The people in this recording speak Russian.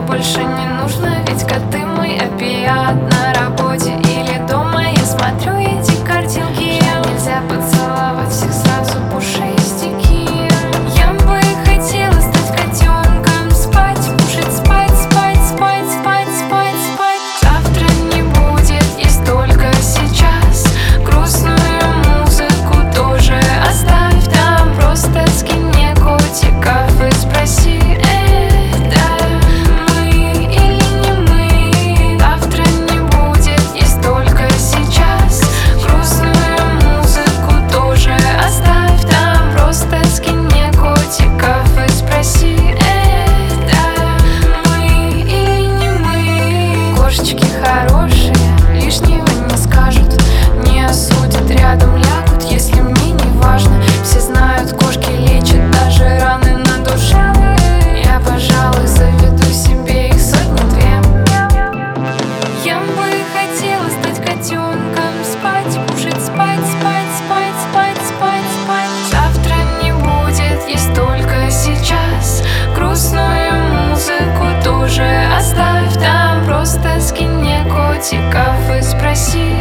больше не нужно Ведь коты мой опият на i see